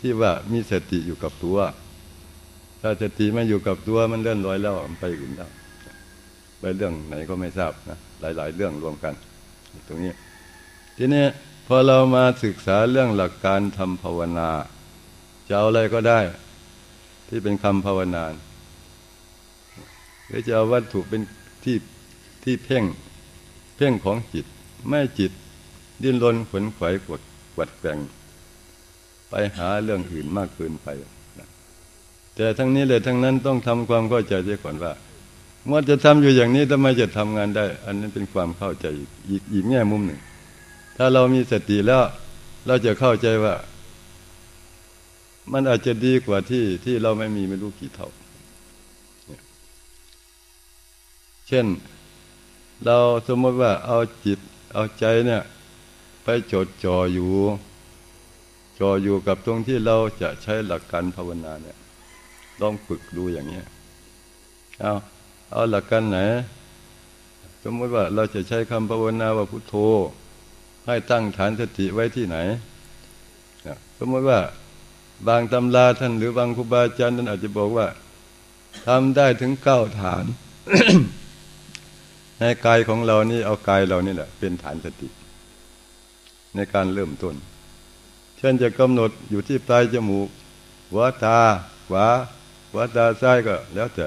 ที่ว่ามีสติอยู่กับตัว ถ้าสติไม่อยู่กับตัวมันเลื่อนลอยแล้วมันไปอื่นแล้วไปเรื่องไหนก็ไม่ทราบนะหลาย ๆ เรื่องรวมกัน ตรงนี้ ทีนี้พอเรามาศึกษาเรื่องหลักการทำภาวนาจะเอาอะไรก็ได้ ที่เป็นคำภาวนาหรือจะเอาวัตถุเป็นที่ที่เพ่งเพ่งของจิต ไม่จิต ดิ้นรนขวนขวายกดกวัดแกง ไปหาเรื่องอื่นมากเกินไปแต่ทั้งนี้เลยทั้งนั้นต้องทำความเข้าใจเสียก่อนว่าเมื่อจะทำอยู่อย่างนี้ทำไมจะทำงานได้ อันนั้นเป็นความเข้าใจอีกอีกแง่มุมหนึ่ง ถ้าเรามีสติแล้ว เราจะเข้าใจว่า มันอาจจะดีกว่าที่ที่เราไม่มีไม่รู้กี่เท่าเช่น เราสมมติว่าเอาจิตเอาใจเนี่ย ไปจดจ่ออยู่ จออยู่กับตรงที่เราจะใช้หลักการภาวนาเนี่ยลองฝึกดูอย่างนี้เอาเอาหลักการไหน สมมติว่าเราจะใช้คำภาวนาว่าพุทโธ ให้ตั้งฐานสติไว้ที่ไหน สมมติว่าบางตำราท่านหรือบางครูบาอาจารย์ท่านอาจจะบอกว่าทำได้ถึงเก้าฐาน ในกายของเรานี่เอากายเรานี่แหละ เป็นฐานสติ ในการเริ่มต้น เช่นจะกำหนดอยู่ที่ปลายจมูกหัวตาขวาหัวตาซ้ายก็แล้วแต่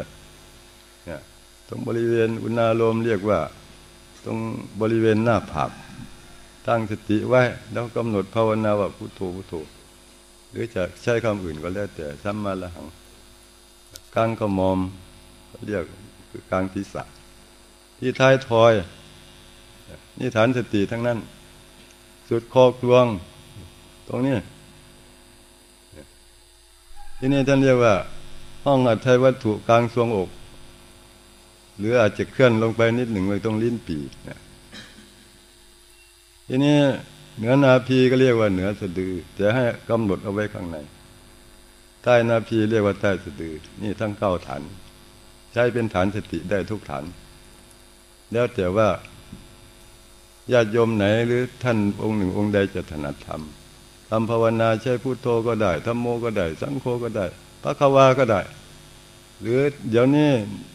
เนี่ยตรงบริเวณอุณาโลมเรียกว่า ตรงบริเวณหน้าผากตั้งสติไว้แล้วกำหนดภาวนาว่าพุทโธพุทโธหรือจะใช้คำอื่นก็แล้วแต่สัมมาละหังกลางกระมอมเรียกคือกลางทิศะที่ท้ายทอย นี่ฐานสติทั้งนั้น สุดคอกลวง ตรงนี้ที่นี่ท่านเรียกว่า ห้องอัฐวัตถุกลางทรวงอก หรืออาจจะเคลื่อนลงไปนิดหนึ่งไปตรงลิ้นปีทีนี้เหนือนาพีก็เรียกว่าเหนือสะดือจะให้กำหนดเอาไว้ข้างใน ใต้นาพีเรียกว่าใต้สะดือ นี่ทั้งเก้าฐาน ใช้เป็นฐานสติได้ทุกฐาน แล้วแต่ว่าญาติโยมไหนหรือท่านองค์หนึ่งองค์ใดจะถนัดทำ ทำภาวนาใช้พุโทโธก็ได้ธรรมโมก็ได้ สังโฆก็ได้พระควาก็ได้ หรือเดี๋ยวนี้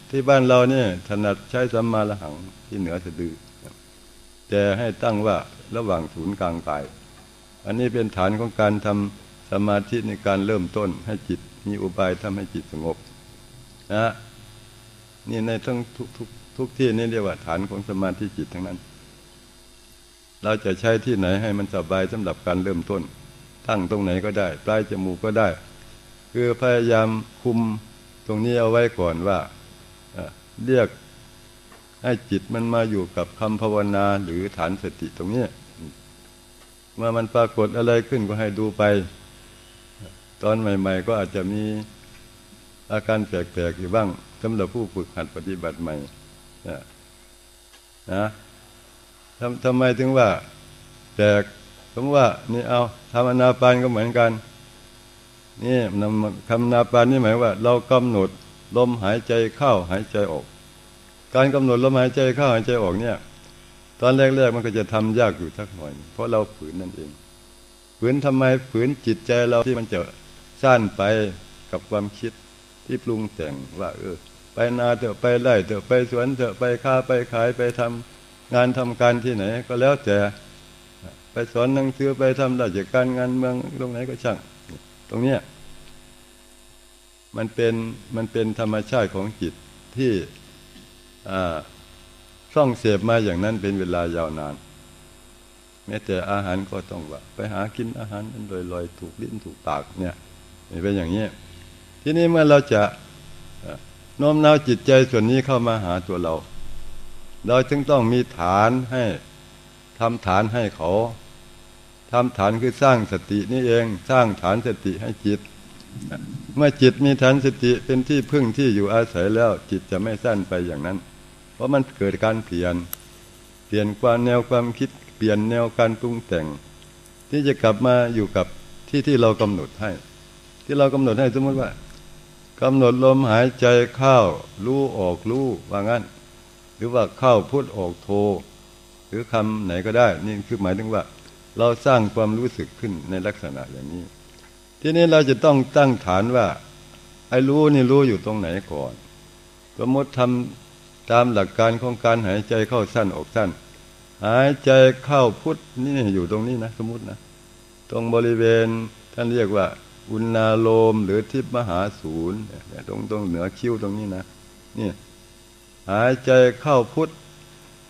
ที่บ้านเราเนี่ยถนัดใช้สัมมาละหังที่เหนือสะดือแต่ให้ตั้งว่าระหว่างศูนย์กลางกาย อันนี้เป็นฐานของการทำสมาธิในการเริ่มต้นให้จิตมีอุบายทำให้จิตสงบนะนี่ในทั้งทุกทุกที่นี่เรียกว่าฐานของสมาธิจิตทั้งนั้น เราจะใช้ที่ไหนให้มันสบายสำหรับการเริ่มต้น ตั้งตรงไหนก็ได้ ปลายจมูกก็ได้ คือพยายามคุมตรงนี้เอาไว้ก่อนว่าเรียกให้จิตมันมาอยู่กับคำภาวนาหรือฐานสติตรงนี้เมื่อมันปรากฏอะไรขึ้นก็ให้ดูไป ตอนใหม่ ๆ ก็อาจจะมีอาการแปลกๆอยู่บ้างสำหรับผู้ฝึกหัดปฏิบัติใหม่นะทำทำไมถึงว่าแตก คำว่านี่เอาทำอนาปานก็เหมือนกันนี่นำคำนาปานนี่หมายว่า เรากำหนดลมหายใจเข้าหายใจออก การกำหนดลมหายใจเข้าหายใจออกเนี่ย ตอนแรกๆมันก็จะทำยากอยู่สักหน่อย เพราะเราฝืนนั่นเอง ฝืนทำไมฝืนจิตใจเราที่มันจะสั้นไปกับความคิดที่ปรุงแต่งว่า เออ ไปนาเถอะไปไร่เถอะไปสวนเถอะไปค้าไปขายไปทำงานทำการที่ไหน ก็แล้วแต่ ไปสอนหนังสือไปทำราชการงานเมืองตรงไหนก็ช่าง ตรงเนี้ยมันเป็นมันเป็นธรรมชาติของจิตที่ส่องเสพมาอย่างนั้นเป็นเวลายาวนาน แม้แต่อาหารก็ต้องว่า ไปหากินอาหารนั้นโดยลอยถูกลิ้นถูกปากเนี่ยเป็นอย่างนี้ทีนี้เมื่อเราจะโน้มน้าวจิตใจส่วนนี้เข้ามาหาตัวเรา เราจึงต้องมีฐานให้ทำฐานให้เขา ทำฐานคือสร้างสตินี่เองสร้างฐานสติให้จิต เมื่อจิตมีฐานสติเป็นที่พึ่งที่อยู่อาศัยแล้วจิตจะไม่สั้นไปอย่างนั้น เพราะมันเกิดการเปลี่ยน เปลี่ยนความแนวความคิดเปลี่ยนแนวการปรุงแต่ง ที่จะกลับมาอยู่กับที่ที่เรากำหนดให้ ที่เรากำหนดให้สมมติว่ากำหนดลมหายใจเข้ารู้ออกรู้ว่างั้น หรือว่าเข้าพุทออกโท หรือคำไหนก็ได้ นี่คือหมายถึงว่า เราสร้างความรู้สึกขึ้นในลักษณะอย่างนี้ ทีนี้เราจะต้องตั้งฐานว่า ไอ้รู้นี่รู้อยู่ตรงไหนก่อน สมมติทำตามหลักการของการหายใจเข้าสั้นออกสั้น หายใจเข้าพุทธนี่อยู่ตรงนี้นะสมมตินะ ตรงบริเวณท่านเรียกว่า อุณาโลมหรือทิพมหาศูนย์ตรงตรงเหนือคิ้วตรงนี้นะนี่หายใจเข้าพุทธ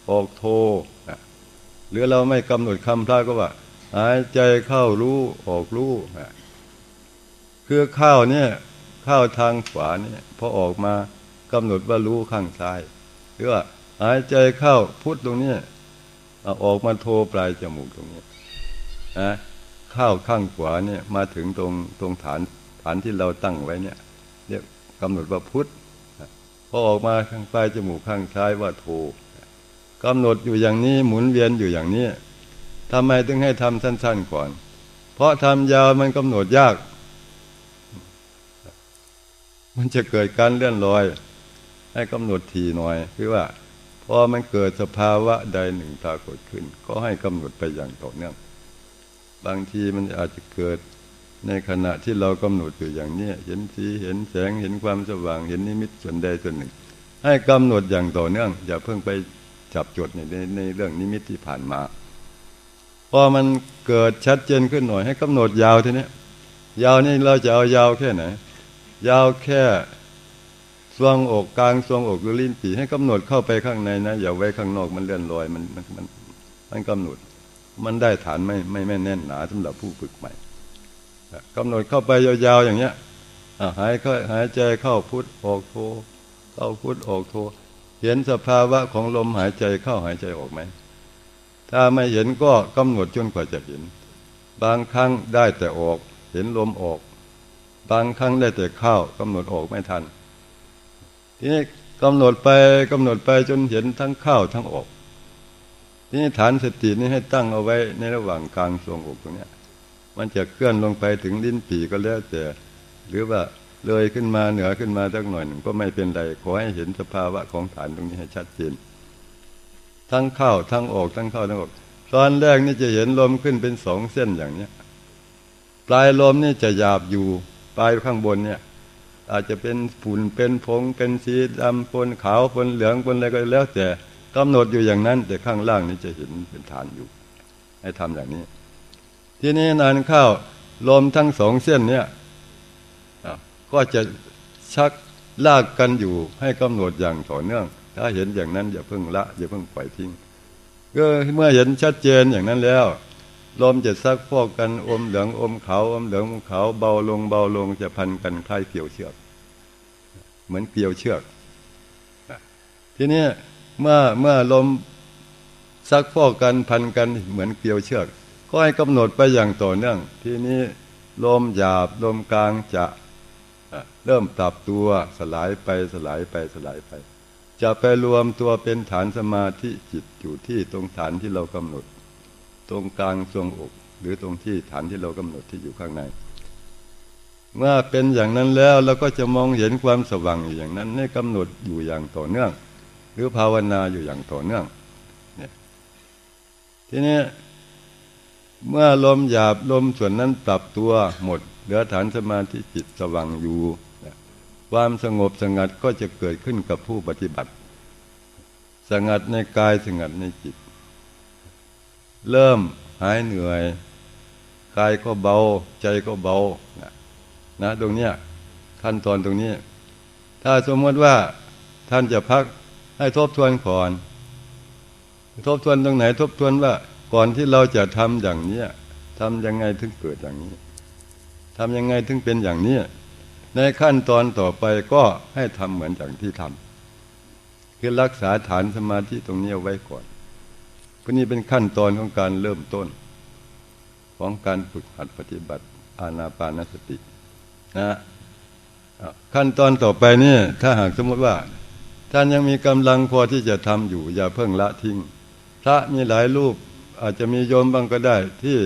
ออกโท หรือเราไม่กำหนดคำพระก็ว่า หายใจเข้ารู้ออกรู้คือเข้าเนี่ยเข้าทางขวาเนี่ยพอออกมากำหนดว่ารู้ข้างซ้าย หรือว่าหายใจเข้าพุทธตรงนี้ออกมาโทปลายจมูกตรงนี้นะเข้าข้างขวาเนี่ยมาถึงตรงตรงฐานฐานที่เราตั้งไว้เนี่ยเรียกกำหนดว่าพุทธพอออกมาข้างปลายจมูกข้างซ้ายว่าโท กำหนดอยู่อย่างนี้หมุนเวียนอยู่อย่างนี้ทำไมถึงให้ทำสั้น ๆก่อน เพราะทำยาวมันกำหนดยาก มันจะเกิดการเลื่อนลอย ให้กำหนดทีหน่อยคือว่าพอมันเกิดสภาวะใดหนึ่งปรากฏขึ้น ก็ให้กำหนดไปอย่างต่อเนื่องบางทีมันอาจจะเกิดในขณะที่เรากำหนดอยู่อย่างนี้เห็นสีเห็นแสงเห็นความสว่างเห็นนิมิตส่วนใดส่วนหนึ่ง ให้กำหนดอย่างต่อเนื่อง อย่าเพิ่งไป จับจุดในในเรื่องนิมิตที่ผ่านมา พอมันเกิดชัดเจนขึ้นหน่อยให้กำหนดยาวทีนี้ยาวนี่เราจะเอายาวแค่ไหน ยาวแค่ทรวงอกกลางทรวงอกหรือลิ้นปีให้กำหนดเข้าไปข้างในนะอย่าไว้ข้างนอกมันเลื่อนลอยมันมันมันมันกำหนด มันได้ฐานไม่ไม่ไม่แน่นหนาสำหรับผู้ฝึกใหม่กำหนดเข้าไปยาวๆอย่างเนี้ยหายเข้าหายใจเข้าพุทออกโทเข้าพุทออกโท เห็นสภาวะของลมหายใจเข้าหายใจออกไหม ถ้าไม่เห็นก็กำหนดจนกว่าจะเห็น บางครั้งได้แต่ออก เห็นลมออก บางครั้งได้แต่เข้ากำหนดออกไม่ทัน ทีนี้กำหนดไปกำหนดไปจนเห็นทั้งเข้าทั้งออก ทีนี้ฐานสตินี้ให้ตั้งเอาไว้ในระหว่างกลางทรงอกตรงนี้มันจะเคลื่อนลงไปถึงลิ้นปีก็แล้วแต่หรือว่า เลยขึ้นมาเหนือขึ้นมาสักหน่อยหนึ่งก็ไม่เป็นไร ขอให้เห็นสภาวะของฐานตรงนี้ให้ชัดเจน ทั้งเข้าทั้งออกทั้งเข้าทั้งออก ตอนแรกนี่จะเห็นลมขึ้นเป็นสองเส้นอย่างเนี้ย ปลายลมนี่จะหยาบอยู่ ปลายข้างบนเนี่ย อาจจะเป็นฝุ่นเป็นผง เป็นสีดำปนขาวปนเหลืองปนอะไรก็แล้ว แต่กำหนดอยู่อย่างนั้น แต่ข้างล่างนี่จะเห็นเป็นฐานอยู่ ให้ทำอย่างนี้ ทีนี้นานเข้าลมทั้งสองเส้นเนี่ย ก็จะชักลากกันอยู่ให้กำหนดอย่างต่อเนื่อง ถ้าเห็นอย่างนั้นอย่าเพิ่งละอย่าเพิ่งปล่อยทิ้งก็เมื่อเห็นชัดเจนอย่างนั้นแล้วลมจะซักพอกกันอมเหลืองอมขาวอมเหลืองอมขาวเบาลงเบาลงจะพันกันคล้ายเกี่ยวเชือก เหมือนเกี่ยวเชือกทีนี้เมื่อเมื่อลมซักพอกกันพันกันเหมือนเกี่ยวเชือก ก็ให้กำหนดไปอย่างต่อเนื่อง ทีนี้ลมหยาบลมกลางจะ เริ่มปรับตัวสลายไปสลายไปสลายไป จะไปรวมตัวเป็นฐานสมาธิจิตอยู่ที่ตรงฐานที่เรากำหนด ตรงกลางทรวงอก หรือตรงที่ฐานที่เรากำหนดที่อยู่ข้างใน เมื่อเป็นอย่างนั้นแล้วเราก็จะมองเห็นความสว่างอย่างนั้นให้กำหนดอยู่อย่างต่อเนื่อง หรือภาวนาอยู่อย่างต่อเนื่องเนี่ยทีนี้เมื่อลมหยาบลมส่วนนั้นปรับตัวหมดเหลือฐานสมาธิจิตสว่างอยู่ ความสงบสงัดก็จะเกิดขึ้นกับผู้ปฏิบัติ สงัดในกายสงัดในจิต เริ่มหายเหนื่อย กายก็เบา ใจก็เบานะนะตรงเนี้ยขั้นตอนตรงนี้ ถ้าสมมติว่าท่านจะพักให้ทบทวนก่อน ทบทวนตรงไหน ทบทวนว่าก่อนที่เราจะทำอย่างนี้ทำยังไงถึงเกิดอย่างนี้ทำยังไงถึงเป็นอย่างนี้ ในขั้นตอนต่อไปก็ให้ทำเหมือนอย่างที่ทำคือรักษาฐานสมาธิตรงนี้เอาไว้ก่อนพวกนี้เป็นขั้นตอนของการเริ่มต้น ของการฝึกหัดปฏิบัติอานาปานสตินะขั้นตอนต่อไปนี่ถ้าหากสมมติว่า ท่านยังมีกำลังพอที่จะทำอยู่ อย่าเพิ่งละทิ้งพระมีหลายรูปอาจจะมีโยมบางก็ได้ ที่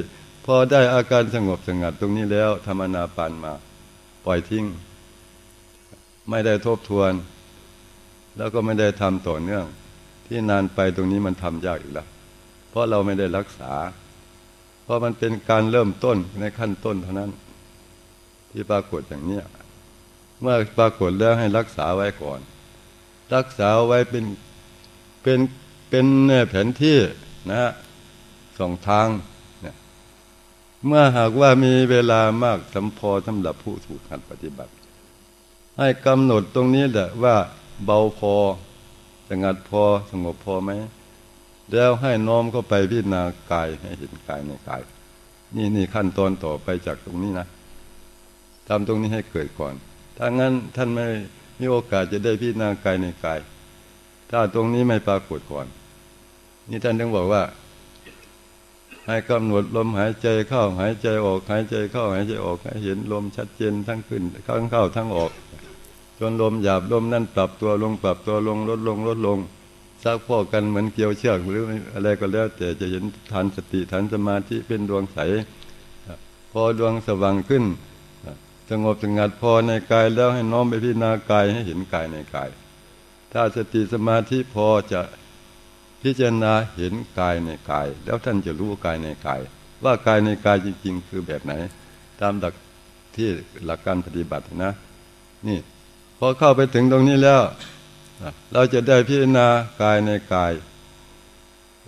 พอได้อาการสงบสงัดตรงนี้แล้วธรรมนาปานมา ปล่อยทิ้ง ไม่ได้ทบทวน แล้วก็ไม่ได้ทำต่อเนื่อง ที่นานไปตรงนี้มันทำยากอีกแล้วเพราะเราไม่ได้รักษา เพราะมันเป็นการเริ่มต้นในขั้นต้นเท่านั้น ที่ปรากฏอย่างเนี้ยเมื่อปรากฏแล้วให้รักษาไว้ก่อน รักษาไว้เป็นเป็นเป็นแผนที่นะสองทาง เมื่อหากว่ามีเวลามากสำพอสำหรับผู้ถูกขัดปฏิบัติ ให้กำหนดตรงนี้แหละว่าเบาพอสงัดพอสงบพอไหมแล้วให้น้อมเข้าไปพิจารณากายให้เห็นกายในกาย นี่นี่ขั้นตอนต่อไปจากตรงนี้นะทำตรงนี้ให้เกิดก่อน ถ้างั้นท่านไม่มีโอกาสจะได้พิจารณากายในกาย ถ้าตรงนี้ไม่ปรากฏก่อน นี่ท่านต้องบอกว่า ให้กำหนดลมหายใจเข้าหายใจออกหายใจเข้าหายใจออกให้เห็นลมชัดเจนทั้งขึ้นทั้งเข้าทั้งออก จนลมหยาบลมนั่นปรับตัวลงปรับตัวลงลดลงลดลงซักพอกันเหมือนเกี่ยวเชือกหรืออะไรก็แล้ว แต่จะเห็นฐานสติฐานสมาธิเป็นดวงใส พอดวงสว่างขึ้นสงบสงัดพอในกายแล้วให้น้อมไปพิจารณากายให้เห็นกายในกาย ถ้าสติสมาธิพอจะ พิจารณาเห็นกายในกาย แล้วท่านจะรู้กายในกาย ว่ากายในกายจริง ๆ คือแบบไหน ตามหลักที่หลักการปฏิบัตินะ นี่พอเข้าไปถึงตรงนี้แล้ว เราจะได้พิจารณากายในกาย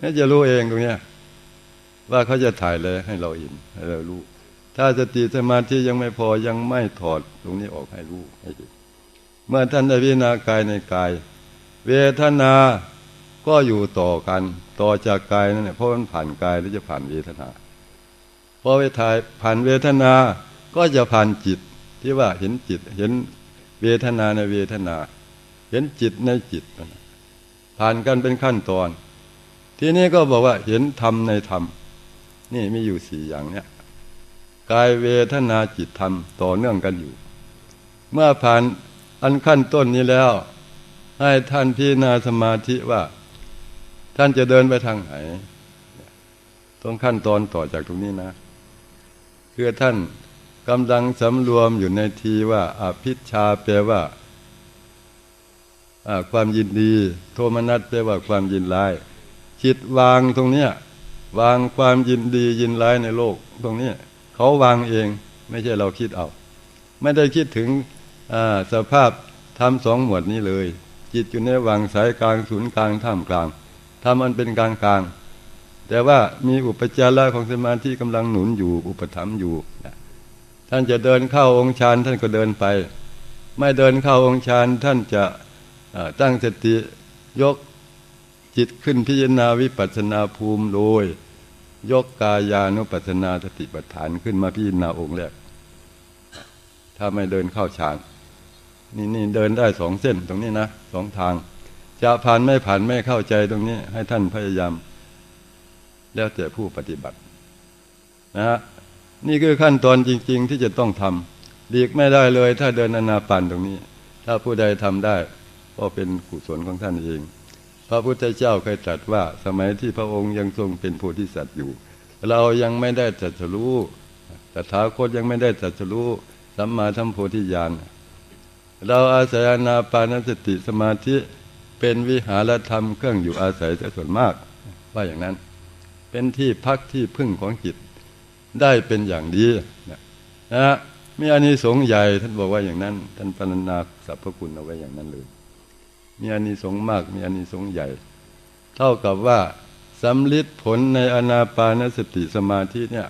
นี่จะรู้เองตรงนี้ว่าเขาจะถ่ายเลยให้เราเห็นให้เรารู้ ถ้าสติสมาธิยังไม่พอยังไม่ถอดตรงนี้ออกให้รู้ให้เห็นเมื่อท่านได้พิจารณากายในกาย เวทนา ก็อยู่ต่อกัน ต่อจากกายนั่นแหละเพราะมันผ่านกายแล้วจะผ่านเวทนาพอไปถ่ายผ่านเวทนาก็จะผ่านจิตที่ว่าเห็นจิตเห็นเวทนาในเวทนา เห็นจิตในจิตผ่านกันเป็นขั้นตอน ทีนี้ก็บอกว่าเห็นธรรมในธรรม นี่มีอยู่สี่อย่างเนี้ยกายเวทนาจิตธรรมต่อเนื่องกันอยู่ เมื่อผ่านอันขั้นต้นนี้แล้ว ให้ท่านพิจารณาสมาธิว่า ท่านจะเดินไปทางไหนตรงขั้นตอนต่อจากตรงนี้นะ คือท่านกำลังสำรวมอยู่ในทีว่าอภิชาแปลว่าความยินดี โทมนัสแปลว่าความยินร้ายจิตวางตรงเนี้ยวางความยินดียินร้ายในโลก ตรงนี้เขาวางเอง ไม่ใช่เราคิดเอา ไม่ได้คิดถึงสภาพทำสองหมวดนี้เลย จิตอยู่ในวางสายกลางศูนย์กลางท่ามกลาง ทำมันเป็นกลางกลางแต่ว่ามีอุปจาระของสมาธิกำลังหนุนอยู่อุปถัมภ์อยู่ท่านจะเดินเข้าองค์ฌานท่านก็เดินไป ไม่เดินเข้าองค์ฌานท่านจะตั้งสติยกจิตขึ้นพิจารณาวิปัสนาภูมิโดยยกกายานุปัสนาสติปัฏฐานขึ้นมาพิจารณาองค์แรก ถ้าไม่เดินเข้าฌาน นี่นี่เดินได้สองเส้นตรงนี้นะสองทาง จะผ่านไม่ผ่านไม่เข้าใจตรงนี้ ให้ท่านพยายาม แล้วแต่ผู้ปฏิบัตินะฮะนี่คือขั้นตอนจริง ๆ ที่จะต้องทำดีกไม่ได้เลย ถ้าเดินอนาปันตรงนี้ ถ้าผู้ใดทำได้ก็เป็นกุศลของท่านเอง พระพุทธเจ้าเคยตรัสว่า สมัยที่พระองค์ยังทรงเป็นโพธิสัตว์อยู่ เรายังไม่ได้ตรัสรู้ตถาคตยังไม่ได้ตรัสรู้สัมมาทัมโพธิญาณเราอาศัยอนาปานสติสมาธิ เป็นวิหารธรรมเครื่องอยู่อาศัยแต่ส่วนมาก ว่าอย่างนั้น เป็นที่พักที่พึ่งของจิตได้เป็นอย่างดีนะฮะมีอานิสงส์ใหญ่ท่านบอกว่าอย่างนั้น ท่านปรนนาสรรพคุณเอาไว้อย่างนั้นเลย มีอานิสงส์มาก มีอานิสงส์ใหญ่ เท่ากับว่าสำลิดผลในอนาปานสติสมาธิเนี่ย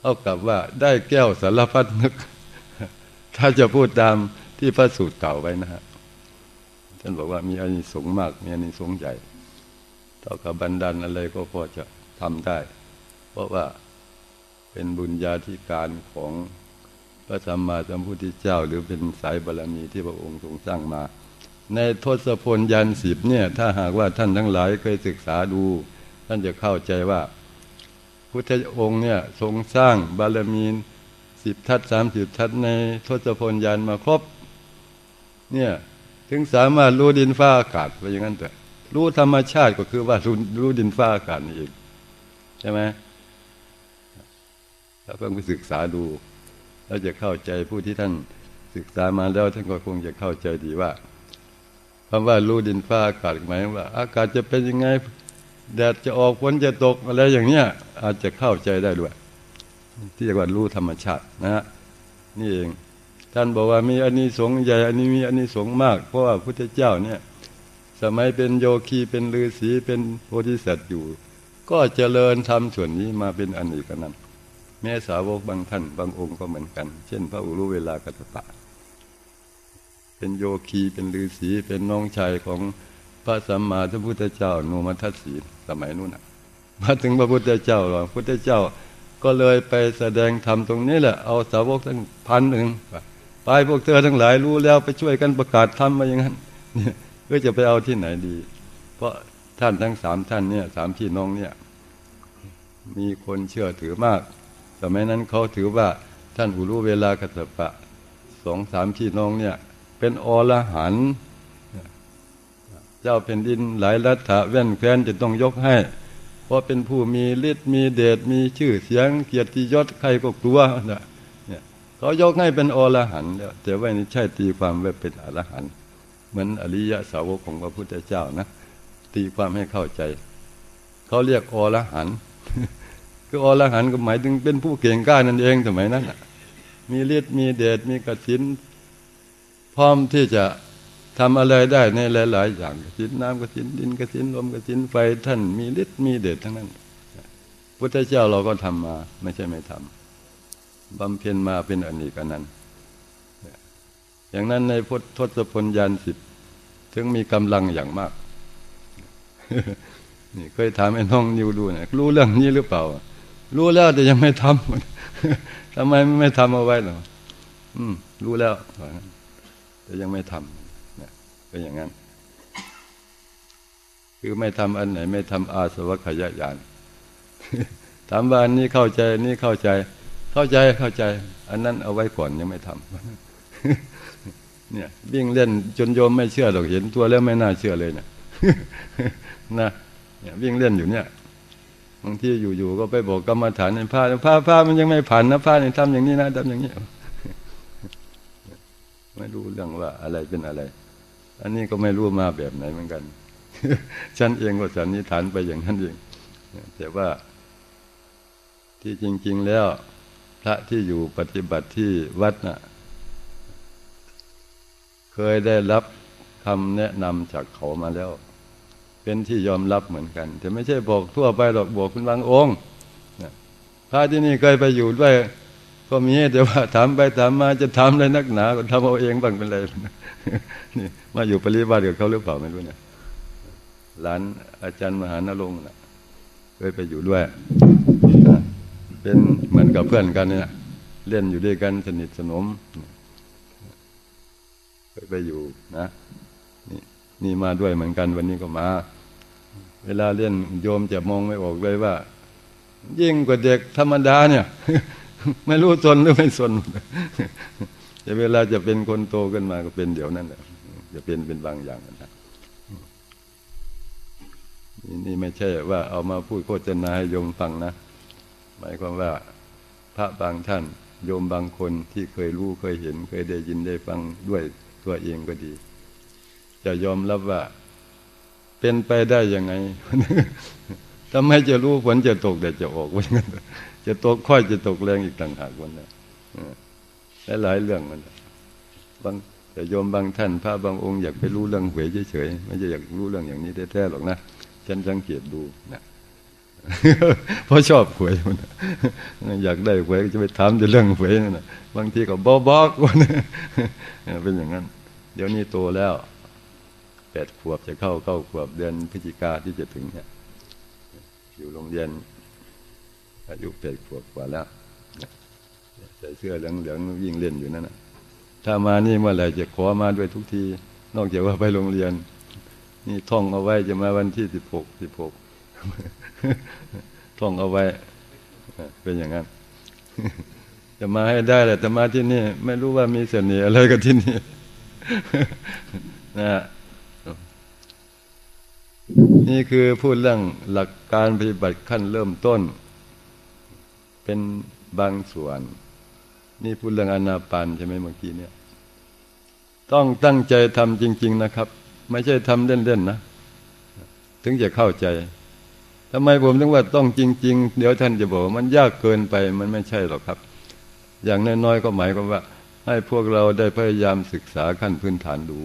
เท่ากับว่าได้แก้วสารพัดนึก ถ้าจะพูดตามที่พระสูตรเก่าไว้นะฮะ ท่านบอกว่ามีอานิสงส์มาก มีอานิสงส์ใหญ่เท่ากับบันดาลอะไรก็พอจะทำได้ เพราะว่าเป็นบุญญาธิการของพระสัมมาสัมพุทธเจ้า หรือเป็นสายบารรมีที่พระองค์ทรงสร้างมา ในทศพลยันสิบเนี่ย ถ้าหากว่าท่านทั้งหลายเคยศึกษาดู ท่านจะเข้าใจว่า พุทธองค์เนี่ยทรงสร้างบารมีสิบทัศสามสิบทัศในทศพลยันมาครบ เนี่ย ถึงสามารถรู้ดินฟ้าอากาศไปอย่างนั้นแต่รู้ธรรมชาติก็คือว่ารู้รู้ดินฟ้าอากาศนี่เองใช่ไหมถ้าเพิ่งไปศึกษาดูเราจะเข้าใจผู้ที่ท่านศึกษามาแล้วท่านก็คงจะเข้าใจดีว่าคำว่ารู้ดินฟ้าอากาศหมายว่า อากาศจะเป็นยังไงแดดจะออกฝนจะตกอะไรอย่างเนี้ยอาจจะเข้าใจได้ด้วย ที่เรียกว่ารู้ธรรมชาตินะฮะนี่เอง ท่านบอกว่ามีอันนี้สงใหญ่อันนี้มีอันนี้สงมาก เพราะว่าพุทธเจ้าเนี่ย สมัยเป็นโยคีเป็นฤาษีเป็นโพธิสัตว์อยู่ ก็เจริญทำส่วนนี้มาเป็นอันอีกนั้นแม้สาวกบางท่านบางองค์ก็เหมือนกัน เช่น พระอุรุเวลากัตปะ เป็นโยคีเป็นฤาษีเป็นน้องชายของพระสัมมาสัมพุทธเจ้านุมัทสีสมัยนู้นะมาถึงพระพุทธเจ้าหรอพุทธเจ้าก็เลยไปแสดงธรรมตรงนี้แหละ เอาสาวกทั้งพันหนึ่ง ไปพวกเธอทั้งหลายรู้แล้วไปช่วยกันประกาศธรรมมาอย่างนั้นเพื่อจะไปเอาที่ไหนดี เพราะท่านทั้งสามท่านเนี่ยสามพี่น้องเนี่ย มีคนเชื่อถือมากสมัยนั้นเขาถือว่าท่านอุรุเวลากัสปะสองสามพี่น้องเนี่ย เป็นอรหันเจ้าแผ่นดินหลายรัฐะแว่นแคว้นจะต้องยกให้ เพราะเป็นผู้มีฤทธิ์มีเดชมีชื่อเสียงเกียรติยศใครก็กลัวนี่ย เขายกให้เป็นอรหันต์แต่ว่านี่ใช่ตีความว่าเป็นอรหันต์เหมือนอริยะสาวกของพระพุทธเจ้านะ ตีความให้เข้าใจ เขาเรียกอรหันต์คืออรหันต์ก็หมายถึงเป็นผู้เก่งกล้านั่นเองสมัยนั้นมีฤทธิ์มีเดชมีกสินพร้อมที่จะทำอะไรได้ในหลาย ๆ อย่างกสินน้ำกสินดินกสินลมกสินไฟท่านมีฤทธิ์มีเดชทั้งนั้น พุทธเจ้าเราก็ทำมา ไม่ใช่ไม่ทำ บำเพ็ญมาเป็นอนิกันนั้นอย่างนั้นในพุทธทศพลยานสิบถึงมีกำลังอย่างมาก นี่เคยถามไอ้น้องนิวดูเนี่ยรู้เรื่องนี้หรือเปล่า รู้แล้วแต่ยังไม่ทำทำไมไม่ทำเอาไว้หรออืม รู้แล้วแต่ยังไม่ทำนี่ยเป็นอย่างนั้น คือไม่ทำอันไหน ไม่ทำอาสวัคยายานถามว่าอันนี้เข้าใจนี่เข้าใจ เข้าใจเข้าใจ อันนั้นเอาไว้ก่อนยังไม่ทำเนี่ยวิ่งเล่นจนโยมไม่เชื่อหรอกเห็นตัวแล้วไม่น่าเชื่อเลยเนี่ยนะเนี่ยวิ่งเล่นอยู่เนี่ยบางทีอยู่ๆก็ไปบอกกรรมฐานในผ้าผ้าผ้ามันยังไม่ผ่านนะผ้าเนี่ยทำอย่างนี้นะทำอย่างนี้ไม่รู้เรื่องว่าอะไรเป็นอะไร อันนี้ก็ไม่รู้มาแบบไหนเหมือนกัน ฉันเองก็สันนิษฐานไปอย่างนั้นเองแต่ว่าที่จริง ๆแล้ว ระที่อยู่ปฏิบัติที่วัดน่ะ เคยได้รับคำแนะนำจากเขามาแล้ว เป็นที่ยอมรับเหมือนกัน แต่ไม่ใช่บอกทั่วไปหรอกบอกคุณบางองค์พระที่นี่เคยไปอยู่ด้วยก็มีแต่ว่าถามไปถามมาจะทำอะไรนักหนาก็ทำเอาเองบ้างเป็นไรนี่มาอยู่ปริบัติกับเขาหรือเปล่าไม่รู้เนี่ยหลานอาจารย์มหานรงค์นะเคยไปอยู่ด้วย เป็นเหมือนกับเพื่อนกันเนี่ยเล่นอยู่ด้วยกันสนิทสนมเคยไปอยู่นะนี่นี่มาด้วยเหมือนกันวันนี้ก็มา เวลาเล่นโยมจะมองไม่ออกเลยว่า ยิ่งกว่าเด็กธรรมดาเนี่ย ไม่รู้สนหรือไม่สนแต่เวลาจะเป็นคนโตขึ้นมาก็เป็นเดี๋ยวนั้นแหละจะเป็นเป็นบางอย่างนะนี่ไม่ใช่ว่าเอามาพูดโฆษณาให้โยมฟังนะ หมายความว่าพระบางท่านโยมบางคนที่เคยรู้เคยเห็น เคยได้ยินได้ฟังด้วยตัวเองก็ดี จะยอมรับว่า เป็นไปได้ยังไงทำไมจะรู้ฝนจะตกแต่จะออกว่างั้นจะตกค่อยจะตกแรงอีกต่างหากวันนี้และหลายเรื่องมันบางแต่โยมบางท่านพระบางองค์อยากไปรู้เรื่องหวยเฉยๆไม่ใช่อยากรู้เรื่องอย่างนี้แท้ๆหรอกนะฉันสังเกตดูนะ เพราะชอบหวยมันอยากได้หวยก็จะไปถามเรื่องหวยนั่นนะบางทีก็บอบอกวันเป็นอย่างนั้น เดี๋ยวนี้โตแล้วแปดขวบจะเข้าเข้าขวบเดือนพฤศจิกาที่จะถึงเนี่ยอยู่โรงเรียนอายุแปดขวบกว่าแล้วใส่เสื้อเหลืองๆวิ่งเล่นอยู่นั่นนะถ้ามานี่เมื่อไหร่จะขอมาด้วยทุกที นอกจากว่าไปโรงเรียน นี่ท่องเอาไว้จะมาวันที่สิบหกสิบหก ท่องเอาไว้ เป็นอย่างนั้น จะมาให้ได้แหละแต่มาที่นี่ ไม่รู้ว่ามีเสน่ห์อะไรกับที่นี่นะนี่คือพูดเรื่องหลักการปฏิบัติขั้นเริ่มต้น เป็นบางส่วน นี่พูดเรื่องอนาปานใช่ไหมเมื่อกี้เนี่ย ต้องตั้งใจทำจริง ๆ นะครับ ไม่ใช่ทำเล่นๆนะ ถึงจะเข้าใจ ทำไมผมถึงว่าต้องจริง ๆ เดี๋ยวท่านจะบอกมันยากเกินไปมันไม่ใช่หรอกครับ อย่างน้อยๆก็หมายความว่า ให้พวกเราได้พยายามศึกษาขั้นพื้นฐานดู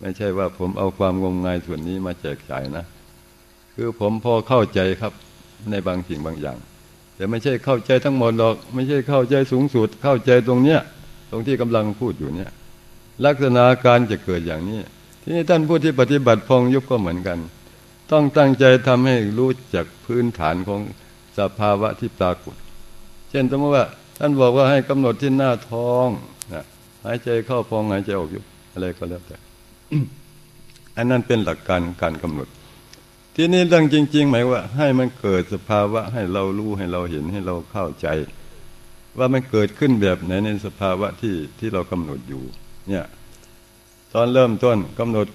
ไม่ใช่ว่าผมเอาความงมงายส่วนนี้มาแจกจ่ายนะ คือผมพอเข้าใจครับในบางสิ่งบางอย่าง แต่ไม่ใช่เข้าใจทั้งหมดหรอก ไม่ใช่เข้าใจสูงสุด เข้าใจตรงเนี้ย ตรงที่กำลังพูดอยู่เนี่ย ลักษณะการจะเกิดอย่างนี้ ทีนี้ท่านผู้ที่ปฏิบัติพองยุบก็เหมือนกัน ต้องตั้งใจทำให้รู้จักพื้นฐานของสภาวะที่ปรากฏ เช่นสมมติว่า ท่านบอกว่าให้กำหนดที่หน้าท้องนะหายใจเข้าพองหายใจออกยุบอะไรก็แล้วแต่ อันนั้นเป็นหลักการการกำหนด ที่นี้เรื่องจริง ๆ หมายว่า ให้มันเกิดสภาวะให้เรารู้ให้เราเห็นให้เราเข้าใจ ว่ามันเกิดขึ้นแบบไหนในสภาวะที่ที่เรากำหนดอยู่ เนี่ย ตอนเริ่มต้นกำหนด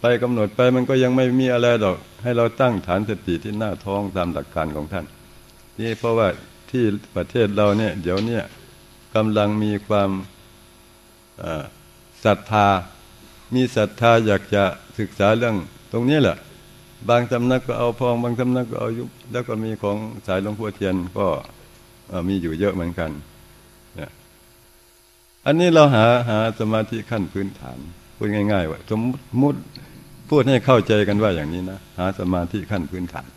ไปกำหนดไปมันก็ยังไม่มีอะไรดอก ให้เราตั้งฐานสติที่หน้าท้องตามหลักการของท่าน นี่เพราะว่าที่ประเทศเราเนี่ย เดี๋ยวเนี้กำลังมีความศรัทธา มีศรัทธาอยากจะศึกษาเรื่องตรงนี้แหละ บางสำนักก็เอาพอง บางสำนักก็เอายุบแล้วก็มีของสายหลวงพ่อเทียนก็มีอยู่เยอะเหมือนกันเนี่ยอันนี้เราหาหาสมาธิขั้นพื้นฐานพูดง่าย ๆ ว่าสมมติ พูดให้เข้าใจกันว่าอย่างนี้นะหาสมาธิขั้นพื้นฐาน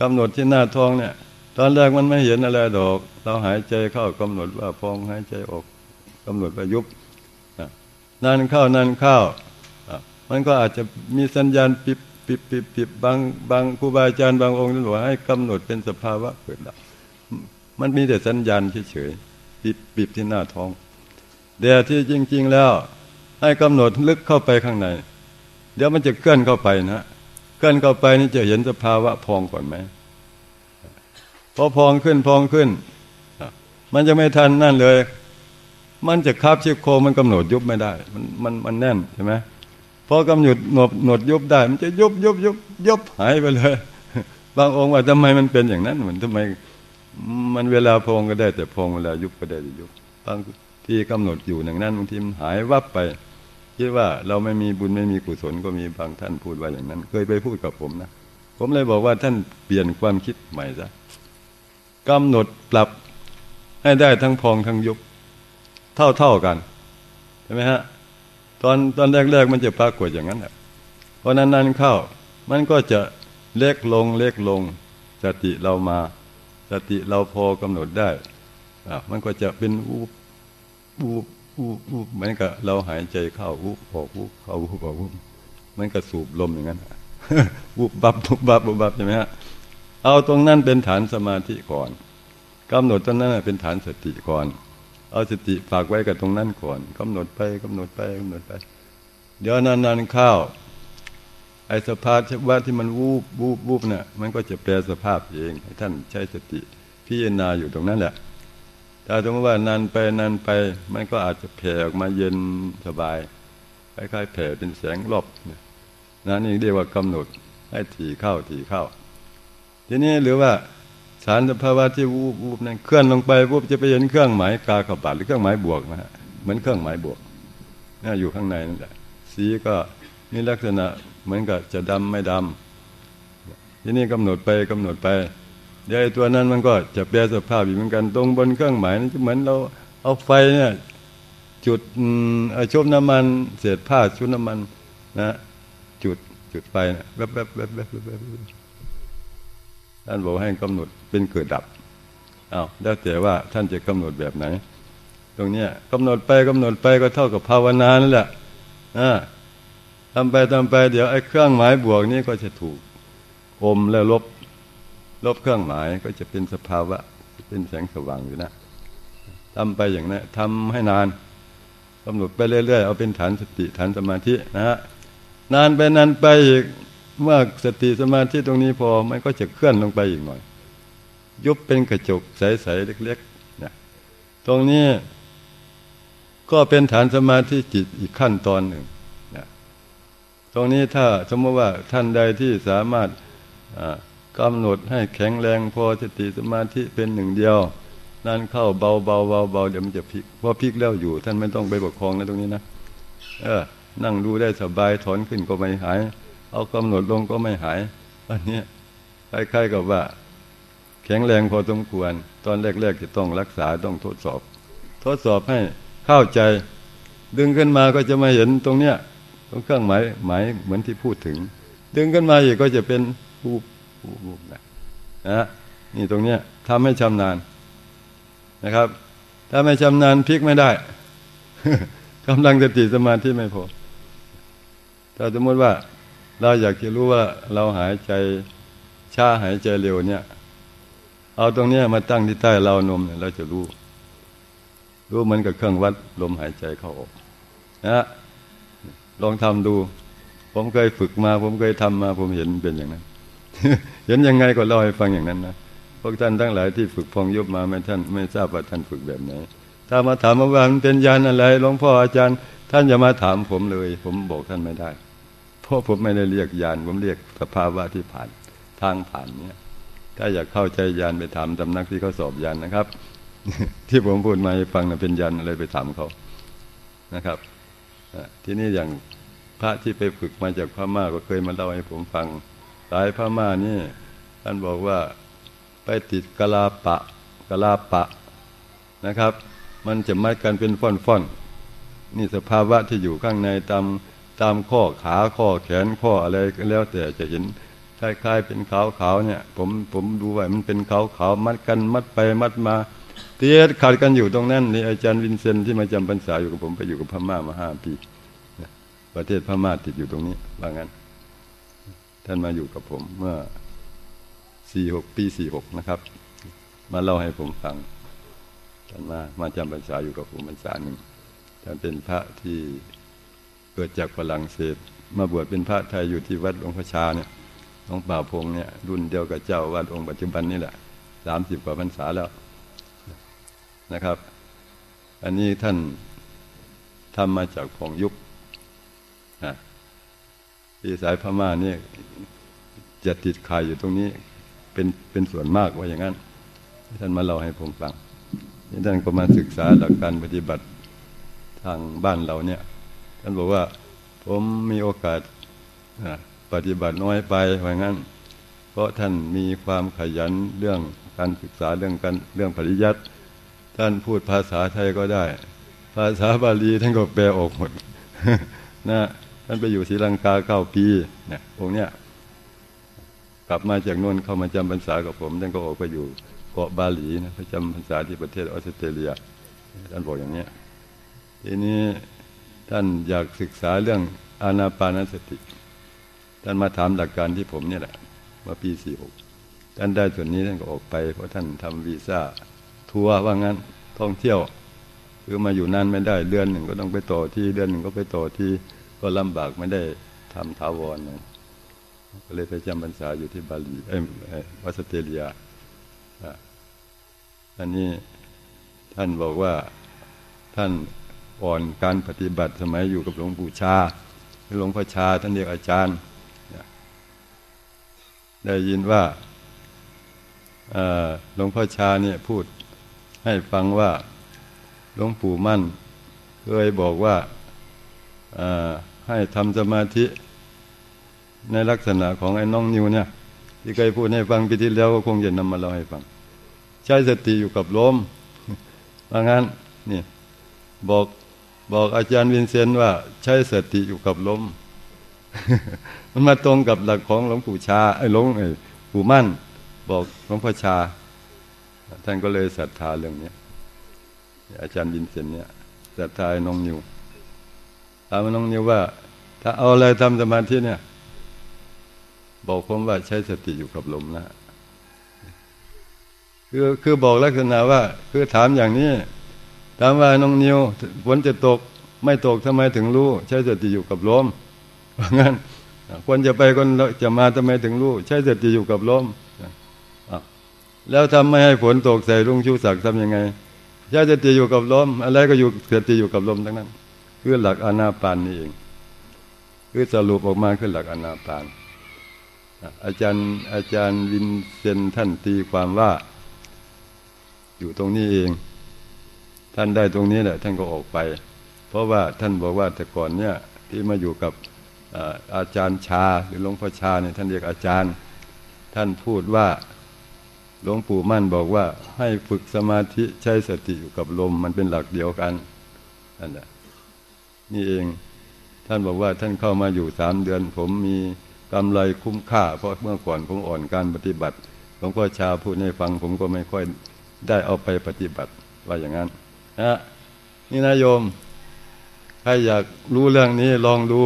กำหนดที่หน้าท้องเนี่ย ตอนแรกมันไม่เห็นอะไรดอก เราหายใจเข้ากำหนดว่าพองหายใจออกกำหนดว่ายุบนั่นเข้านั่นเข้ามันก็อาจจะมีสัญญาณปิบปิบปิบปิบบางบางครูบาอาจารย์บางองค์ท่านบอกให้กำหนดเป็นสภาวะเกิดดับมันมีแต่สัญญาณเฉยๆปิบปิบที่หน้าท้องเดี๋ยวที่จริง ๆแล้ว ให้กำหนดลึกเข้าไปข้างใน เดี๋ยวมันจะเคลื่อนเข้าไปนะเคลื่อนเข้าไปนี่จะเห็นสภาวะพองก่อนไหมพอพองขึ้นพองขึ้น มันจะไม่ทันนั่นเลย มันจะคาบชิโคมันกำหนดยุบไม่ได้ มันมันมันแน่นใช่ไหมพอกำหนดหนดหนดยุบได้ มันจะยุบยุบยุบยุบหายไปเลย บางองค์ว่าทำไมมันเป็นอย่างนั้นเหมือนทำไม มันเวลาพองก็ได้ แต่พองเวลายุบก็ได้แต่ยุบบางที่กำหนดอยู่อย่างนั้นบางทีมันหายวับไป คิดว่าเราไม่มีบุญไม่มีกุศลก็มีบางท่านพูดว่าอย่างนั้น เคยไปพูดกับผมนะ ผมเลยบอกว่าท่านเปลี่ยนความคิดใหม่ซะกำหนดปรับให้ได้ทั้งพองทั้งยุบเท่าเท่ากันใช่ไหมฮะตอนตอนแรกๆมันจะปรากฏอย่างนั้นแหละเพราะนั้นนั้นเข้ามันก็จะเล็กลงเล็กลงสติเรามาสติเราพอกำหนดได้อะมันก็จะเป็นอูบอูบ อูบอูบเหมือนกับเราหายใจเข้าอูบออกอูบเข้าอูบออกอูบมันก็สูบลมอย่างนั้นอูบบับบุบบับบุบบับใช่ไหมฮะเอาตรงนั้นเป็นฐานสมาธิก่อนกำหนดตรงนั้นเป็นฐานสติก่อน เอาสติฝากไว้กับตรงนั้นก่อนกำหนดไปกำหนดไปกำหนดไป เดี๋ยวนานๆเข้าไอ้สภาพว่าที่มันวูบวูบวูบเนี่ยมันก็จะแปลสภาพเองให้ท่านใช้สติพิจารณาอยู่ตรงนั้นแหละ ถ้าสมมติว่านานไปนานไปมันก็อาจจะแผ่ออกมาเย็นสบายคล้ายๆแผ่เป็นแสงรอบนั่นนี่เรียกว่ากำหนดให้ถี่เข้าถี่เข้า ทีนี้หรือว่าสารสภาวะที่วูบวูบนั้นเคลื่อนลงไปวูบจะไปเห็นเครื่องหมายกากระบาดหรือเครื่องหมายบวกนะฮะเหมือนเครื่องหมายบวกนี่อยู่ข้างในนั่นแหละสีก็มีลักษณะเหมือนกับจะดำไม่ดำทีนี้กำหนดไปกำหนดไป เดี๋ยวตัวนั้นมันก็จะแปลสภาพอยู่เหมือนกันตรงบนเครื่องหมายนั้นเหมือนเราเอาไฟเนี่ยจุดชุบน้ำมัน เศษผ้าชุบน้ำมันนะจุดจุดไฟนะแวบแวบแวบแวบแวบท่านบอกให้กำหนดเป็นเกิดดับอา้าวแล้วแต่ว่าท่านจะกำหนดแบบไหน ตรงเนี้ยกำหนดไปกำหนดไปก็เท่ากับภาวนานั่นแหละอ่าทำไปทำไป เดี๋ยวไอ้เครื่องหมายบวกนี้ก็จะถูกอมแล้วลบ ลบเครื่องหมายก็จะเป็นสภาวะ เป็นแสงสว่างอยู่นะทำไปอย่างนั้นทำให้นานกำหนดไปเรื่อย ๆ เอาเป็นฐานสติฐานสมาธินะฮะนานไปนานไปอีกเมื่อสติสมาธิตรงนี้พอมันก็จะเคลื่อนลงไปอีกหน่อย ยุบเป็นกระจกใสๆเล็กๆนะตรงนี้ก็เป็นฐานสมาธิจิตอีกขั้นตอนหนึ่งนะตรงนี้ถ้าสมมติว่าท่านใดที่สามารถ กำหนดให้แข็งแรงพอสติสมาธิเป็นหนึ่งเดียว นั่นเข้าเบาเบาเบาเบาเดี๋ยวมันจะพลิกพอพลิกแล้วอยู่ ท่านไม่ต้องไปประคองนะตรงนี้นะเออ นั่งดูได้สบายถอนขึ้นก็ไม่หาย เอากำหนดลงก็ไม่หาย อันนี้คล้ายๆกับว่า แข็งแรงพอสมควร ตอนแรกๆจะต้องรักษาต้องทดสอบ ทดสอบให้เข้าใจ ดึงขึ้นมาก็จะมาเห็นตรงเนี้ยตรงเครื่องหมายหมายเหมือนที่พูดถึง ดึงขึ้นมาอีกก็จะเป็น ผู้ผู้นะนะนี่ตรงเนี้ยทำให้ชำนาญนะครับ ถ้าไม่ชำนาญพลิกไม่ได้กำลังสติสมาธิไม่พอถ้าสมมติว่า เราอยากจะรู้ว่าเราหายใจช้าหายใจเร็วเนี่ย เอาตรงเนี้ยมาตั้งที่ใต้เรานมเนี่ยเราจะรู้ รู้เหมือนกับเครื่องวัดลมหายใจเข้าออกนะลองทำดู ผมเคยฝึกมา ผมเคยทำมา ผมเห็นเป็นอย่างนั้น เห็นยังไงก็เล่าให้ฟังอย่างนั้นนะพวกท่านทั้งหลายที่ฝึกพองยุบมาไม่ท่านไม่ทราบว่าท่านฝึกแบบไหนถ้ามาถามว่ามันเป็นยานอะไรหลวงพ่ออาจารย์ ท่านอย่ามาถามผมเลย ผมบอกท่านไม่ได้เพราะผมไม่ได้เรียกยานผมเรียกสภาวะที่ผ่านทางผ่านเนี่ยถ้าอยากเข้าใจยานไปถามตำนักที่เขาสอบยานนะครับ ที่ผมพูดมาให้ฟังนะเป็นยานอะไรไปถามเขานะครับที่นี่อย่างพระที่ไปฝึกมาจากพม่าก็เคยมาเล่าให้ผมฟัง สายพม่านี่ท่านบอกว่าไปติดกลาปะกลาปะนะครับ มันจะมัดกันเป็นฟ่อนๆนี่สภาวะที่อยู่ข้างในตามตามข้อขาข้อแขนข้ออะไรก็แล้วแต่จะเห็นคล้ายๆเป็นขาวๆเนี่ยผมผมดูว่ามันเป็นขาวๆมัดกันมัดไปมัดมาเตียดขาดกันอยู่ตรงนั้นนี่อาจารย์วินเซนที่มาจำพรรษาอยู่กับผมไปอยู่กับพม่ามาห้าปีประเทศพม่าติดอยู่ตรงนี้ว่างั้น ท่านมาอยู่กับผมเมื่อสี่หกปีสี่หกนะครับ มาเล่าให้ผมฟังท่านมามาจำพรรษาอยู่กับผมพรรษาหนึ่งท่านเป็นพระที่เกิดจากฝรั่งเศส มาบวชเป็นพระไทยอยู่ที่วัดหลวงพ่อชาเนี่ยหลวงป่าพงเนี่ยรุ่นเดียวกับเจ้าวัดองค์ปัจจุบันนี่แหละสามสิบกว่าพรรษาแล้วนะครับ อันนี้ท่านทำมาจากผงยุบนะ ที่สายพม่าเนี่ยจะติดขายอยู่ตรงนี้ เป็นเป็นส่วนมากว่าอย่างนั้นท่านมาเล่าให้ผมฟังนี่ท่านก็มาศึกษาหลักการปฏิบัติทางบ้านเราเนี่ย ท่านบอกว่า ผมมีโอกาสปฏิบัติน้อยไปว่างั้น เพราะท่านมีความขยันเรื่องการศึกษาเรื่องการเรื่องปริยัติท่านพูดภาษาไทยก็ได้ ภาษาบาลีท่านก็แปลออกหมดนะ ท่านไปอยู่ศรีลังกาเก้าปีเนี่ยองค์เนี้ยกลับมาจากนนเข้ามาจำพรรษากับผมท่านก็ออกไปอยู่เกาะบาหลีนะไปจำพรรษาที่ประเทศออสเตรเลียท่านบอกอย่างเนี้ยทีนี้ท่านอยากศึกษาเรื่องอานาปานสติ ท่านมาถามหลักการที่ผมเนี่ยแหละมาปีสี่หกท่านได้ส่วนนี้ท่านก็ออกไป เพราะท่านทำวีซ่าทัวร์ว่างั้นท่องเที่ยว คือมาอยู่นานไม่ได้เดือนหนึ่งก็ต้องไปต่อที่เดือนหนึ่งก็ไปต่อที่ ก็ลำบากไม่ได้ทำทาวรนะก็เลยไปจำพรรษาอยู่ที่บาลีเอ้วัสเตเลียอันนี้ท่านบอกว่าท่านอ่อนการปฏิบัติสมัยอยู่กับหลวงปู่ชาหลวงพ่อชาท่านเรียกอาจารย์ ได้ยินว่าหลวงพ่อชาเนี่ยพูดให้ฟังว่าหลวงปู่มั่น เคยบอกว่า ให้ทำสมาธิ ในลักษณะของไอ้น้องนิวเนี่ย ที่เคยพูดให้ฟังปีที่แล้วก็คงจะนำมาเล่าให้ฟัง ใช้สติอยู่กับลมว่างั้นนี่บอกบอกอาจารย์วินเซนว่า ใช้สติอยู่กับลม มันมาตรงกับหลักของหลวงปู่ชาไอ้หลวงไอ้ปู่มั่น บอกหลวงพ่อชา ท่านก็เลยศรัทธาเรื่องนี้อาจารย์บินเซนเนี่ยศรัทธาน้องนิว ถามน้องนิวว่า ถ้าเอาอะไรทำสมาธิเนี่ย บอกผมว่าใช้สติอยู่กับลมนะคือคือบอกลักษณะว่า คือถามอย่างนี้ถามว่าน้องนิวฝนจะตกไม่ตกทำไมถึงรู้ ใช้สติอยู่กับลมว่างั้นควรจะไปคนจะมาทำไมถึงรู้ ใช้สติอยู่กับลมแล้วทำไม่ให้ฝนตกใส่ลุงชูศักดิ์ทำยังไง ใช้สติอยู่กับลมอะไรก็อยู่สติอยู่กับลมทั้งนั้น คือหลักอนาปานนี่เอง คือสรุปออกมาคือหลักอนาปาน อาจารย์อาจารย์วินเซนท่านตีความว่า อยู่ตรงนี้เอง ท่านได้ตรงนี้แหละ ท่านก็ออกไป เพราะว่าท่านบอกว่าแต่ก่อนเนี่ยที่มาอยู่กับอาจารย์ชาหรือหลวงพ่อชาเนี่ยท่านเรียกอาจารย์ ท่านพูดว่าหลวงปู่มั่นบอกว่าให้ฝึกสมาธิใช้สติอยู่กับลมมันเป็นหลักเดียวกันนั่นแหละ นี่เอง ท่านบอกว่าท่านเข้ามาอยู่สามเดือน ผมมีกำไรคุ้มค่า เพราะเมื่อก่อนผมอ่อนการปฏิบัติหลวงพ่อชาพูดให้ฟัง ผมก็ไม่ค่อยได้เอาไปปฏิบัติว่าอย่างนั้นนะนี่นะโยมใครอยากรู้เรื่องนี้ลองดู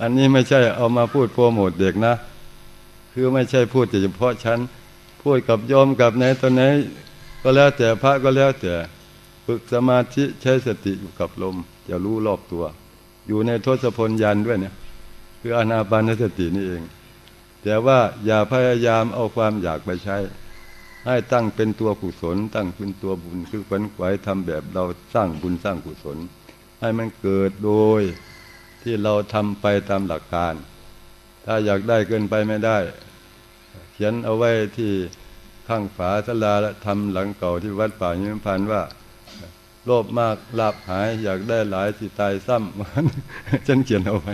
อันนี้ไม่ใช่เอามาพูดโปรโมทเด็กนะ คือไม่ใช่พูดเฉพาะฉันพูดกับโยมกับไหนตัวไหนก็แล้วแต่พระก็แล้วแต่ฝึกสมาธิใช้สติอยู่กับลม จะรู้รอบตัว อยู่ในทศพลยันด้วยเนี่ย คืออนาปานสตินี่เอง แต่ว่าอย่าพยายามเอาความอยากไปใช้ ให้ตั้งเป็นตัวกุศล ตั้งเป็นตัวบุญคือฝันไหวทำแบบเราสร้างบุญสร้างกุศล ให้มันเกิดโดยที่เราทำไปตามหลักการ ถ้าอยากได้เกินไปไม่ได้ เขียนเอาไว้ที่ข้างฝาสลาและทำหลังเก่าที่วัดป่ายิมพันว่า โลภมากหลาบหาย อยากได้หลายสิตายซ้ำฉันเขียนเอาไว้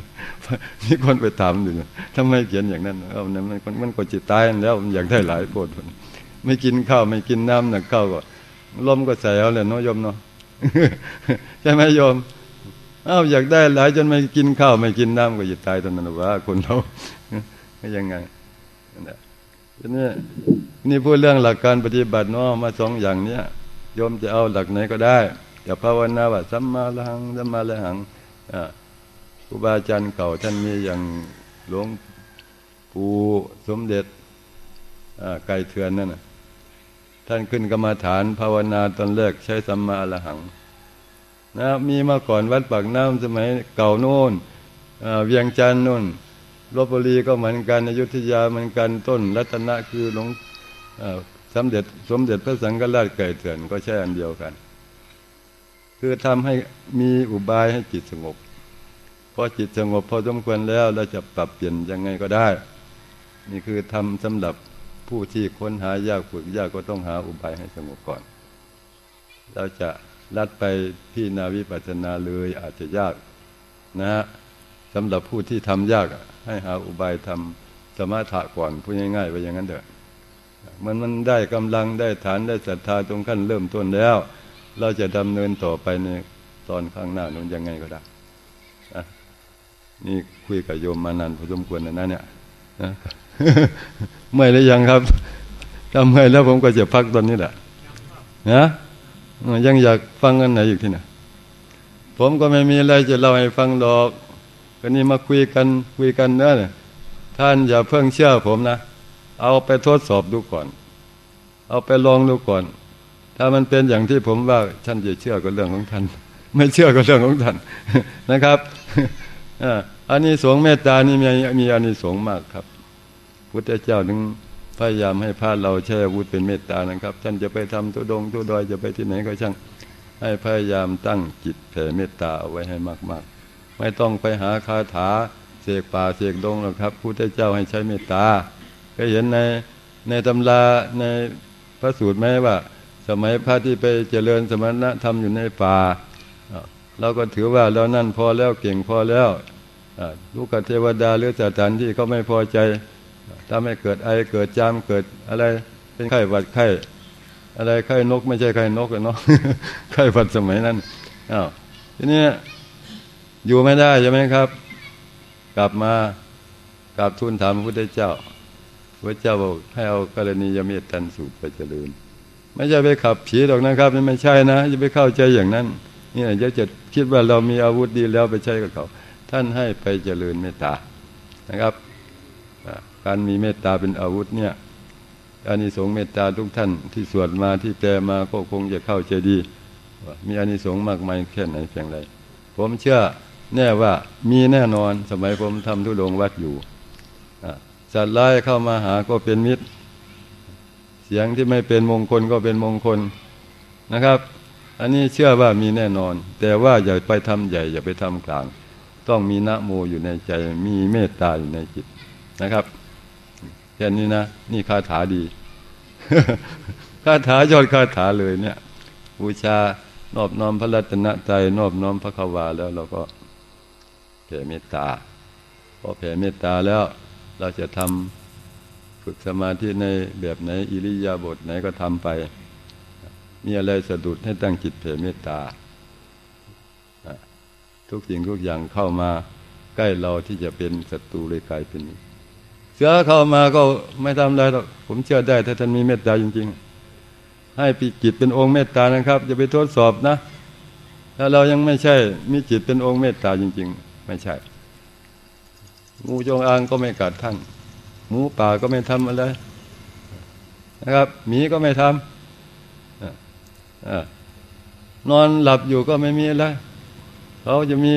มีคนไปถามอยู่ทำไมเขียนอย่างนั้นเอาเนี่ยมันมันก็จิตตายแล้วอยากได้หลายโพดไม่กินข้าวไม่กินน้ำหนักข้าวก็ลมก็ใส่เอาเลยเนาะยมเนาะใช่ไหมโยมอ้าวอยากได้หลายจนไม่กินข้าวไม่กินน้ำก็จะตายตอนนั้นว่าคนเราไม่ยังไงนี่นี่พูดเรื่องหลักการปฏิบัติเนาะมาสองอย่างเนี้ย โยมจะเอาหลักไหนก็ได้อย่าภาวนาว่าสัมมาละหังสัมมาละหังครูบาอาจารย์เก่าท่านมีอย่างหลวงปู่สมเด็จไก่เถือนนั่นท่านขึ้นกรรมาฐานภาวนาตอนแรกใช้สัมมาละหังนะมีมาก่อนวัดปากน้ำสมัยเก่าโน่นเวียงจันทร์นู่นลบบุรีก็เหมือนกันอยุธยาเหมือนกันต้นรัตนะคือหลวง สมเด็จสมเด็จพระสังฆราชไก่เถื่อนก็ใช่อันเดียวกัน คือทำให้มีอุบายให้จิตสงบพอจิตสงบพอสมควรแล้วเราจะปรับเปลี่ยนยังไงก็ได้ นี่คือทำสำหรับผู้ที่ค้นหายากฝึกยากก็ต้องหาอุบายให้สงบก่อน เราจะลัดไปพี่นาวิปัสนาเลยอาจจะยากนะฮะสำหรับผู้ที่ทำยากให้หาอุบายทำสมาธิก่อนพูดง่ายๆไปอย่างนั้นเถอะ มันมันได้กำลังได้ฐานได้ศรัทธาตรงขั้นเริ่มต้นแล้ว เราจะดำเนินต่อไปในตอนข้างหน้านู้นยังไงก็ได้นี่คุยกับโยมมานานพอสมควรนะนะเนี่ยนะเมื่อยหรือยังครับถ้าเมื่อยแล้วผมก็จะพักตอนนี้แหละนะยังอยากฟังกันไหนอีกที่ไหนผมก็ไม่มีอะไรจะเล่าให้ฟังดอกก็นี่มาคุยกันคุยกันเนอะท่านอย่าเพิ่งเชื่อผมนะ เอาไปทดสอบดูก่อน เอาไปลองดูก่อน ถ้ามันเป็นอย่างที่ผมว่าท่านจะเชื่อก็เรื่องของท่าน ไม่เชื่อก็เรื่องของท่านนะครับอันนี้สงเมตตานี่มีมีอันนี้สงมากครับ พุทธเจ้าถึงพยายามให้พาเราใช้อาวุธเป็นเมตตานะครับ ท่านจะไปทำตุดงตุดอยจะไปที่ไหนก็ช่างให้พยายามตั้งจิตแผ่เมตตาเอาไว้ให้มากๆ ไม่ต้องไปหาคาถาเสกป่าเสกดงหรอกครับพุทธเจ้าให้ใช้เมตตา ก็เห็นในในตำราในพระสูตรไหมว่า สมัยพระที่ไปเจริญสมณธรรมอยู่ในป่าเราก็ถือว่าเรานั่นพอแล้วเก่งพอแล้วลูกเทวดาหรือสถานที่เขาไม่พอใจถ้าไม่เกิดไอเกิดจามเกิดอะไรเป็นไข้หวัดไข้อะไรไข้นกไม่ใช่ไข้นกเนาะไข้หวัดสมัยนั้นอ้าวทีนี้อยู่ไม่ได้ใช่ไหมครับ กลับมากลับทูลถามพระพุทธเจ้า พระเจ้าบอกให้เอากรณียเมตตันสูตรไปเจริญ ไม่ใช่ไปขับผีหรอกนะครับนี่ไม่ใช่นะจะไปเข้าใจอย่างนั้นนี่จะจะคิดว่าเรามีอาวุธดีแล้วไปใช้กับเขา ท่านให้ไปเจริญเมตตานะครับการมีเมตตาเป็นอาวุธเนี่ยอานิสงส์เมตตาทุกท่านที่สวดมาที่แปลมาก็คงจะเข้าใจดีมีอานิสงส์มากมายแค่ไหนเพียงไรผมเชื่อแน่ว่ามีแน่นอนสมัยผมทำทุดงวัดอยู่ สัตว์ร้ายเข้ามาหาก็เป็นมิตร เสียงที่ไม่เป็นมงคลก็เป็นมงคลนะครับ อันนี้เชื่อว่ามีแน่นอน แต่ว่าอย่าไปทำใหญ่ อย่าไปทำกลาง ต้องมีนะโมอยู่ในใจ มีเมตตาอยู่ในจิตนะครับแค่นี้นะ นี่คาถาดีคาถายอดคาถาเลยเนี่ยบูชานอบน้อมพระรัตนใจนอบน้อมพระควาแล้วเราก็แผ่เมตตาพอแผ่เมตตาแล้ว เราจะทำฝึกสมาธิในแบบไหนอิริยาบถไหนก็ทำไป มีอะไรสะดุดให้ตั้งจิตเผ่เมตตา ทุกสิ่งทุกอย่างเข้ามาใกล้เราที่จะเป็นศัตรูเลยกลายเป็นเสือเข้ามาก็ไม่ทำอะไรหรอกผมเชื่อได้ถ้าท่านมีเมตตาจริง ๆ ให้ปีจิตเป็นองค์เมตตานะครับอย่าไปทดสอบนะ ถ้าเรายังไม่ใช่มีจิตเป็นองค์เมตตาจริง ๆ ไม่ใช่ งูจงอางก็ไม่กัดท่านหมูป่าก็ไม่ทำอะไรนะครับหมีก็ไม่ทำนอนหลับอยู่ก็ไม่มีอะไรเขาจะมี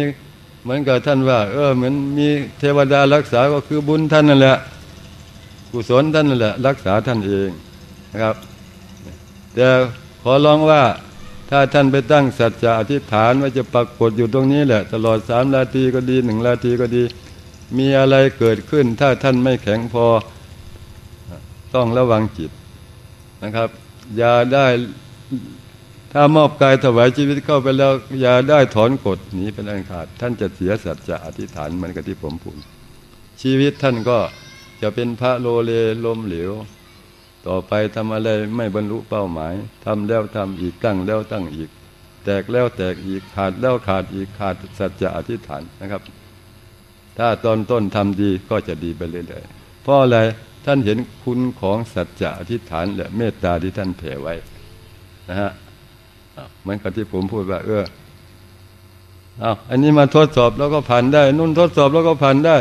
เหมือนกับท่านว่า เออ เหมือนมีเทวดารักษาก็คือบุญท่านนั่นแหละกุศลท่านนั่นแหละ รักษาท่านเองนะครับแต่ขอร้องว่าถ้าท่านไปตั้งสัจจะอธิษฐานว่าจะปรากฏอยู่ตรงนี้แหละ ตลอดสามนาทีก็ดีหนึ่งนาทีก็ดี มีอะไรเกิดขึ้น ถ้าท่านไม่แข็งพอ ต้องระวังจิตนะครับ อย่าได้ถ้ามอบกายถวายชีวิตเข้าไปแล้ว อย่าได้ถอนกฎหนีเป็นอันขาด ท่านจะเสียสัจจะอธิษฐานเหมือนกับที่ผมพูดชีวิตท่านก็จะเป็นพระโลเลลมเหลวต่อไปทำอะไรไม่บรรลุเป้าหมายทำแล้วทำอีกตั้งแล้วตั้งอีก แตกแล้วแตกอีกขาดแล้วขาดอีกขาดสัจจะอธิษฐานนะครับ ถ้าตอนต้นทำดีก็จะดีไปเรื่อยๆเพราะอะไรท่านเห็นคุณของสัจจะอธิษฐานและเมตตาที่ท่านแผ่ไว้นะฮะเหมือนกับที่ผมพูดว่า เออเอาอันนี้มาทดสอบแล้วก็ผ่านได้ นุ่นทดสอบแล้วก็ผ่านได้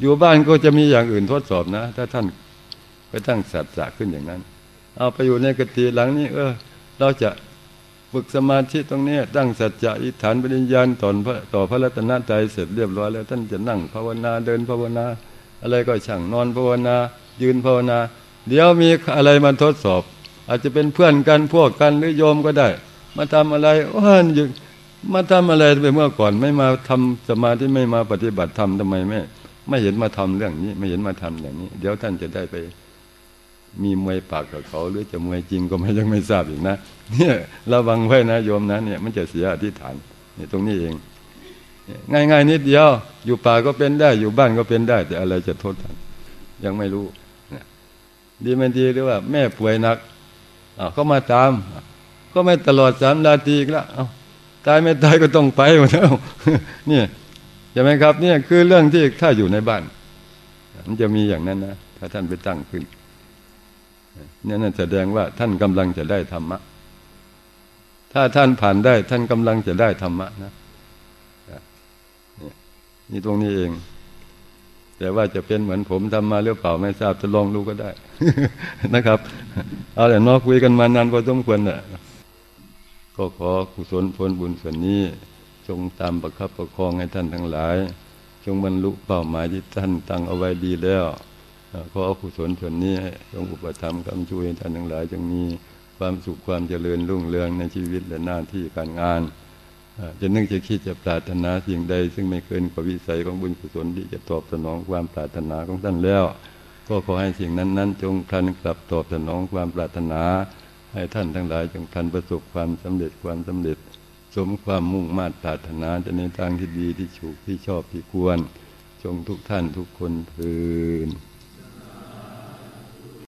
อยู่บ้านก็จะมีอย่างอื่นทดสอบนะ ถ้าท่านไปตั้งสัจจะขึ้นอย่างนั้น เอาไปอยู่ในกติหลังนี้ เออ เราจะ ฝึกสมาธิตรงนี้ตั้งสัจจะอิฐานปริญญาณต่อพระต่อพระรัตนตรัยเสร็จเรียบร้อยแล้ว ท่านจะนั่งภาวนาเดินภาวนา อะไรก็ช่างนอนภาวนา ยืนภาวนา เดี๋ยวมีอะไรมาทดสอบ อาจจะเป็นเพื่อนกันพวกกันหรือโยมก็ได้ มาทำอะไรว่าอยู่มาทำอะไรไปเมื่อก่อนไม่มาทำสมาธิไม่มาปฏิบัติธรรมทำไมไม่ไม่เห็นมาทำเรื่องนี้ ไม่เห็นมาทำอย่างนี้ เดี๋ยวท่านจะได้ไป มีมวยปากกับเขาหรือจะมวยจริงก็ไม่ยังไม่ทราบอีกนะเนี่ยระวังไว้นะโยมนะเนี่ยมันจะเสียอธิษฐานนี่ตรงนี้เอง ง่ายๆนิดเดียว อยู่ป่าก็เป็นได้ อยู่บ้านก็เป็นได้ แต่อะไรจะโทษท่านยังไม่รู้ดีไม่ดีหรือว่า แม่ป่วยหนักเขามาตาม ก็ไม่ตลอดสามนาทีแล้วตายไม่ตายก็ต้องไปหมดแล้วเนี่ยใช่ไหมครับเนี่ยคือเรื่องที่ถ้าอยู่ในบ้าน มันจะมีอย่างนั้นนะถ้าท่านไปตั้งขึ้น นี่ยนั่นแสดงว่าท่านกำลังจะได้ธรรมะ ถ้าท่านผ่านได้ท่านกำลังจะได้ธรรมะนะนี่ตรงนี้เอง แต่ว่าจะเป็นเหมือนผมทำมาหรือเปล่าไม่ทราบจะลองดูก็ได้ นะครับ เอาแต่นอกคุยกันมานานพอสมควรน่ะก็ขอกุศลผลบุญส่วนนี้ จงตามประคับประคองให้ท่านทั้งหลาย จงบรรลุเป้าหมายที่ท่านตั้งเอาไว้ดีแล้ว ขอกุศลส่วนนี้จงอุปถัมภ์คำช่วยท่านทั้งหลายจงมีความสุขความเจริญรุ่งเรืองในชีวิตและหน้าที่การงานจะนึกจะคิดจะปรารถนาสิ่งใด ซึ่งไม่เกินกว่าวิสัยของบุญกุศลที่จะตอบสนองความปรารถนาของท่านแล้ว ก็ขอให้สิ่งนั้นๆจงทันกลับตอบสนองความปรารถนา ให้ท่านทั้งหลายจงทันประสบความสำเร็จความสำเร็จ สมความมุ่งมา่ปรารถนาจะในทางที่ดีที่ถูกที่ชอบที่ควร จงทุกท่านทุกคนพืน